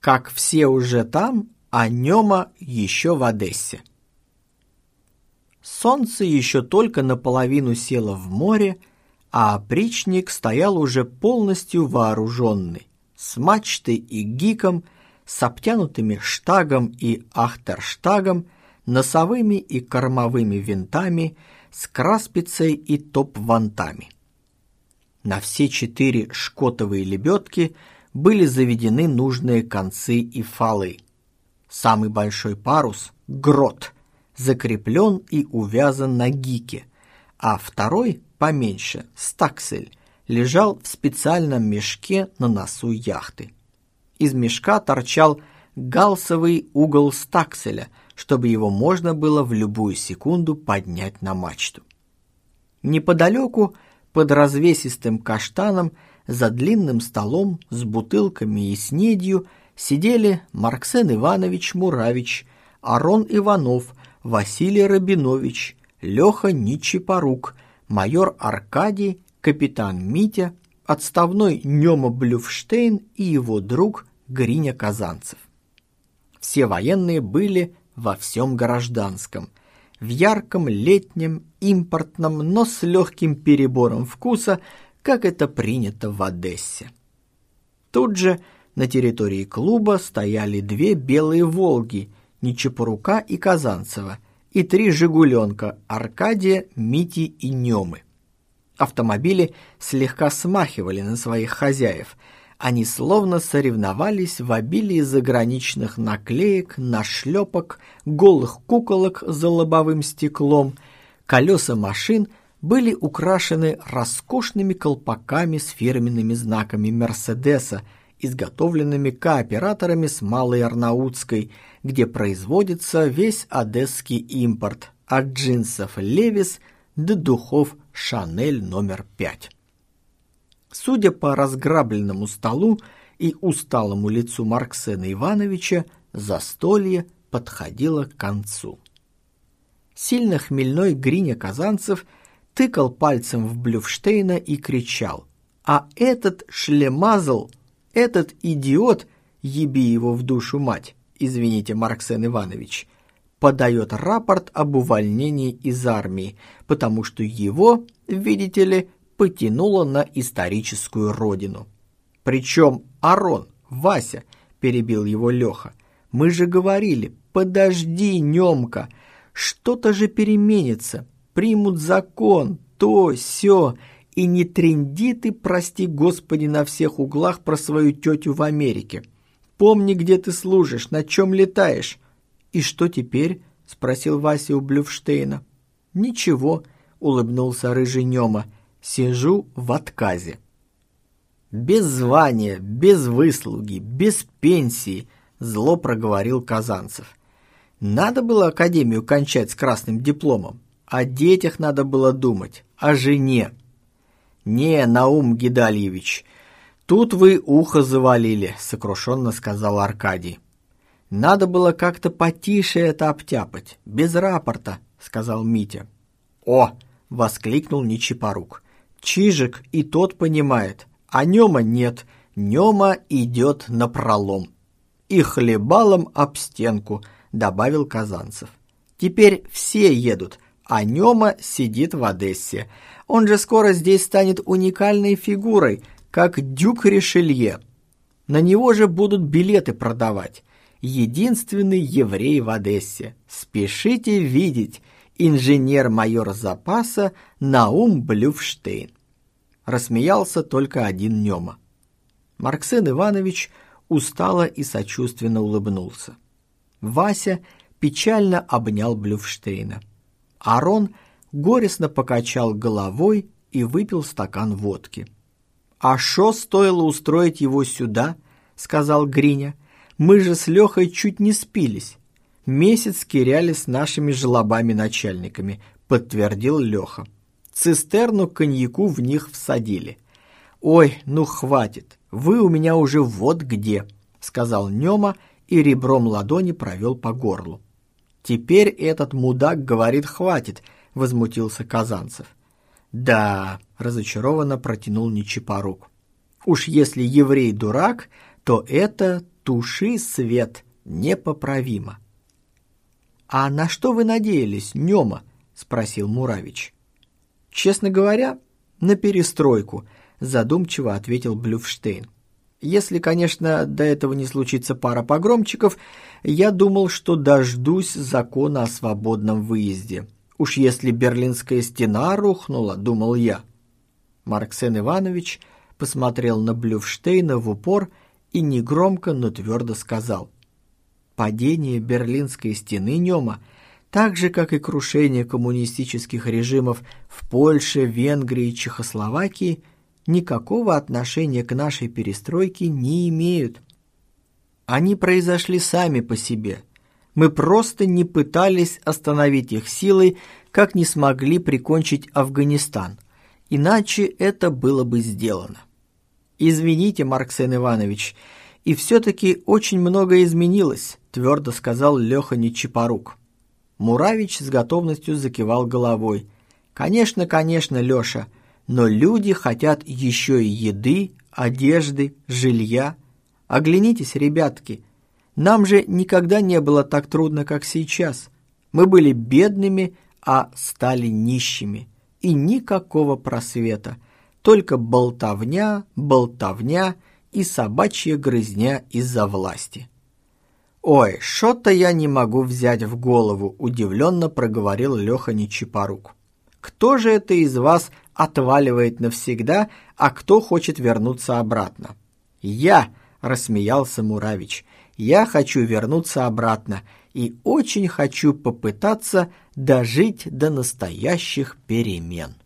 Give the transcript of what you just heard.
как все уже там, а Нема еще в Одессе. Солнце еще только наполовину село в море, а опричник стоял уже полностью вооруженный, с мачтой и гиком, с обтянутыми штагом и ахтерштагом, носовыми и кормовыми винтами, с краспицей и топ-вантами. На все четыре шкотовые лебедки были заведены нужные концы и фалы. Самый большой парус — грот — закреплен и увязан на гике, а второй, поменьше, стаксель, лежал в специальном мешке на носу яхты. Из мешка торчал галсовый угол стакселя, чтобы его можно было в любую секунду поднять на мачту. Неподалеку, под развесистым каштаном, за длинным столом с бутылками и снедью сидели Марксен Иванович Муравич, Арон Иванов Василий Рабинович, Леха Ничипорук, майор Аркадий, капитан Митя, отставной Нема Блюфштейн и его друг Гриня Казанцев. Все военные были во всем гражданском, в ярком летнем, импортном, но с легким перебором вкуса, как это принято в Одессе. Тут же на территории клуба стояли две белые «Волги» Нечапорука и Казанцева, и три «Жигуленка» Аркадия, Мити и Немы. Автомобили слегка смахивали на своих хозяев. Они словно соревновались в обилии заграничных наклеек, нашлепок, голых куколок за лобовым стеклом. Колеса машин были украшены роскошными колпаками с фирменными знаками «Мерседеса», изготовленными кооператорами с Малой Арнаутской, где производится весь одесский импорт, от джинсов «Левис» до духов «Шанель номер 5». Судя по разграбленному столу и усталому лицу Марксена Ивановича, застолье подходило к концу. Сильно хмельной Гриня Казанцев тыкал пальцем в Блюфштейна и кричал «А этот шлемазл этот идиот, еби его в душу мать, извините, Марксен Иванович, подает рапорт об увольнении из армии, потому что его, видите ли, потянуло на историческую родину. Причем Арон, Вася, перебил его Леха, мы же говорили, подожди, Немка, что-то же переменится, примут закон, то, все, и не тренди ты, прости господи, на всех углах про свою тетю в Америке. Помни, где ты служишь, на чем летаешь. И что теперь? спросил Вася у Блюфштейна. Ничего, улыбнулся рыжий Нема. Сижу в отказе. Без звания, без выслуги, без пенсии, зло проговорил Казанцев. Надо было академию кончать с красным дипломом. О детях надо было думать, о жене. «Не, Наум Гидальевич, тут вы ухо завалили», — сокрушенно сказал Аркадий. «Надо было как-то потише это обтяпать, без рапорта», — сказал Митя. «О!» — воскликнул Нечипорук. «Чижик и тот понимает, а Нема нет, Нема идет на пролом». «И хлебалом об стенку», — добавил Казанцев. «Теперь все едут, а Нема сидит в Одессе. Он же скоро здесь станет уникальной фигурой, как Дюк Ришелье. На него же будут билеты продавать. Единственный еврей в Одессе. Спешите видеть. Инженер-майор запаса Наум Блюфштейн. Рассмеялся только один Нема. Марксен Иванович устало и сочувственно улыбнулся. Вася печально обнял Блюфштейна. Арон – горестно покачал головой и выпил стакан водки. «А шо стоило устроить его сюда?» — сказал Гриня. «Мы же с Лехой чуть не спились. Месяц киряли с нашими желобами-начальниками», — подтвердил Леха. «Цистерну коньяку в них всадили». «Ой, ну хватит, вы у меня уже вот где», — сказал Нема и ребром ладони провел по горлу. «Теперь этот мудак говорит «хватит», — возмутился Казанцев. «Да», — разочарованно протянул Нечипорук. «Уж если еврей дурак, то это туши свет непоправимо. «А на что вы надеялись, Нема?» — спросил Муравич. «Честно говоря, на перестройку», — задумчиво ответил Блюфштейн. «Если, конечно, до этого не случится пара погромчиков, я думал, что дождусь закона о свободном выезде. Уж если Берлинская стена рухнула, думал я». Марксен Иванович посмотрел на Блюфштейна в упор и негромко, но твердо сказал. «Падение Берлинской стены Нема, так же, как и крушение коммунистических режимов в Польше, Венгрии, Чехословакии, никакого отношения к нашей перестройке не имеют. Они произошли сами по себе. Мы просто не пытались остановить их силой, как не смогли прикончить Афганистан, иначе это было бы сделано. «Извините, Марксен Иванович, и все-таки очень многое изменилось», твердо сказал Леха Нечипорук. Муравич с готовностью закивал головой. «Конечно, конечно, Леша, но люди хотят еще и еды, одежды, жилья. Оглянитесь, ребятки, нам же никогда не было так трудно, как сейчас. Мы были бедными, а стали нищими. И никакого просвета – только болтовня, болтовня и собачья грызня из-за власти. «Ой, что-то я не могу взять в голову», – удивленно проговорил Леха Нечипорук. «Кто же это из вас отваливает навсегда, а кто хочет вернуться обратно?» «Я», – рассмеялся Муравич, – «я хочу вернуться обратно и очень хочу попытаться дожить до настоящих перемен».